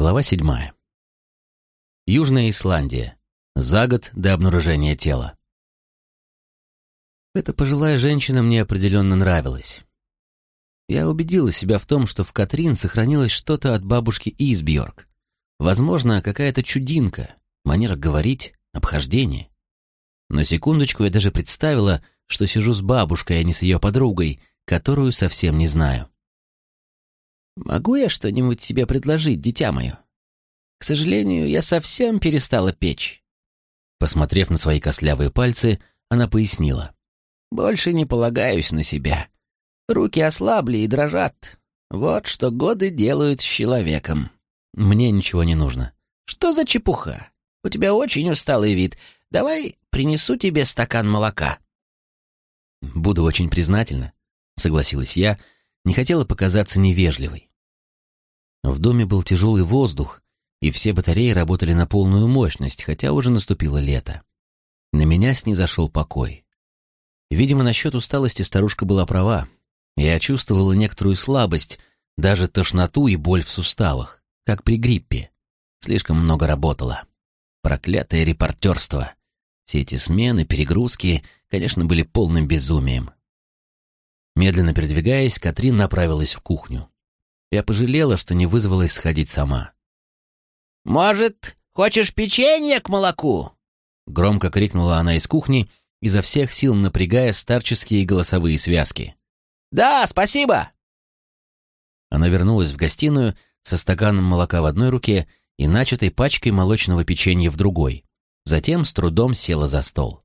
Глава седьмая. Южная Исландия. За год до обнаружения тела. Эта пожилая женщина мне определенно нравилась. Я убедила себя в том, что в Катрин сохранилось что-то от бабушки Избьорк. Возможно, какая-то чудинка, манера говорить, обхождение. На секундочку я даже представила, что сижу с бабушкой, а не с ее подругой, которую совсем не знаю. «Могу я что-нибудь тебе предложить, дитя мое? К сожалению, я совсем перестала печь». Посмотрев на свои костлявые пальцы, она пояснила. «Больше не полагаюсь на себя. Руки ослабли и дрожат. Вот что годы делают с человеком». «Мне ничего не нужно». «Что за чепуха? У тебя очень усталый вид. Давай принесу тебе стакан молока». «Буду очень признательна», — согласилась я, не хотела показаться невежливой. В доме был тяжелый воздух, и все батареи работали на полную мощность, хотя уже наступило лето. На меня снизошел покой. Видимо, насчет усталости старушка была права. Я чувствовала некоторую слабость, даже тошноту и боль в суставах, как при гриппе. Слишком много работала. Проклятое репортерство. Все эти смены, перегрузки, конечно, были полным безумием. Медленно передвигаясь, Катрин направилась в кухню. Я пожалела, что не вызвалась сходить сама. «Может, хочешь печенье к молоку?» Громко крикнула она из кухни, изо всех сил напрягая старческие голосовые связки. «Да, спасибо!» Она вернулась в гостиную со стаканом молока в одной руке и начатой пачкой молочного печенья в другой. Затем с трудом села за стол.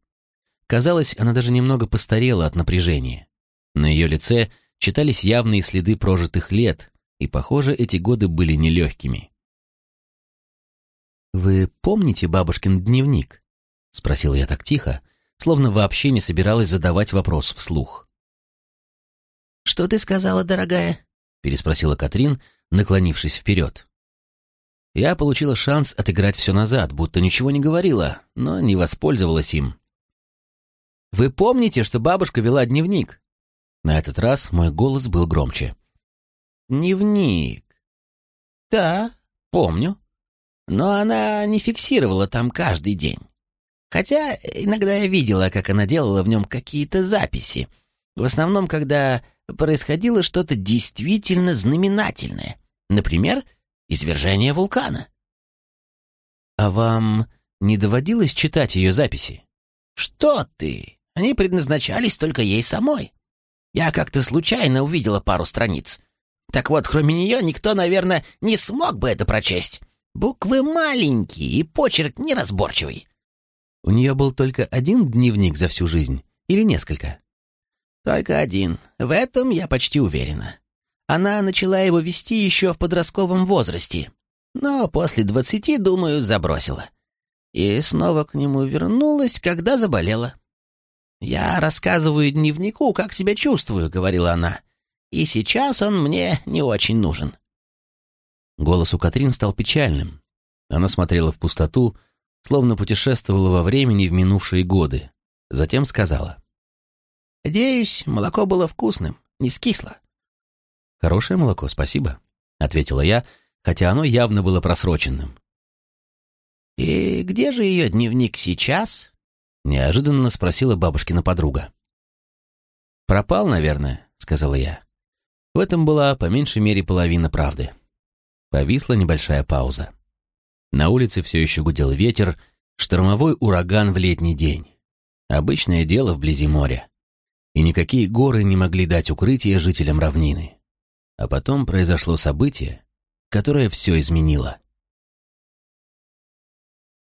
Казалось, она даже немного постарела от напряжения. На ее лице читались явные следы прожитых лет, и, похоже, эти годы были нелегкими. «Вы помните бабушкин дневник?» — спросила я так тихо, словно вообще не собиралась задавать вопрос вслух. «Что ты сказала, дорогая?» — переспросила Катрин, наклонившись вперед. Я получила шанс отыграть все назад, будто ничего не говорила, но не воспользовалась им. «Вы помните, что бабушка вела дневник?» На этот раз мой голос был громче. Дневник. Да, помню. Но она не фиксировала там каждый день. Хотя иногда я видела, как она делала в нем какие-то записи. В основном, когда происходило что-то действительно знаменательное. Например, извержение вулкана. А вам не доводилось читать ее записи? Что ты? Они предназначались только ей самой. Я как-то случайно увидела пару страниц. Так вот, кроме нее, никто, наверное, не смог бы это прочесть. Буквы маленькие и почерк неразборчивый. У нее был только один дневник за всю жизнь или несколько? Только один. В этом я почти уверена. Она начала его вести еще в подростковом возрасте, но после двадцати, думаю, забросила. И снова к нему вернулась, когда заболела. «Я рассказываю дневнику, как себя чувствую», — говорила она и сейчас он мне не очень нужен». Голос у Катрин стал печальным. Она смотрела в пустоту, словно путешествовала во времени в минувшие годы. Затем сказала. «Надеюсь, молоко было вкусным, не скисло». «Хорошее молоко, спасибо», — ответила я, хотя оно явно было просроченным. «И где же ее дневник сейчас?» — неожиданно спросила бабушкина подруга. «Пропал, наверное», — сказала я. В этом была по меньшей мере половина правды. Повисла небольшая пауза. На улице все еще гудел ветер, штормовой ураган в летний день. Обычное дело вблизи моря. И никакие горы не могли дать укрытие жителям равнины. А потом произошло событие, которое все изменило.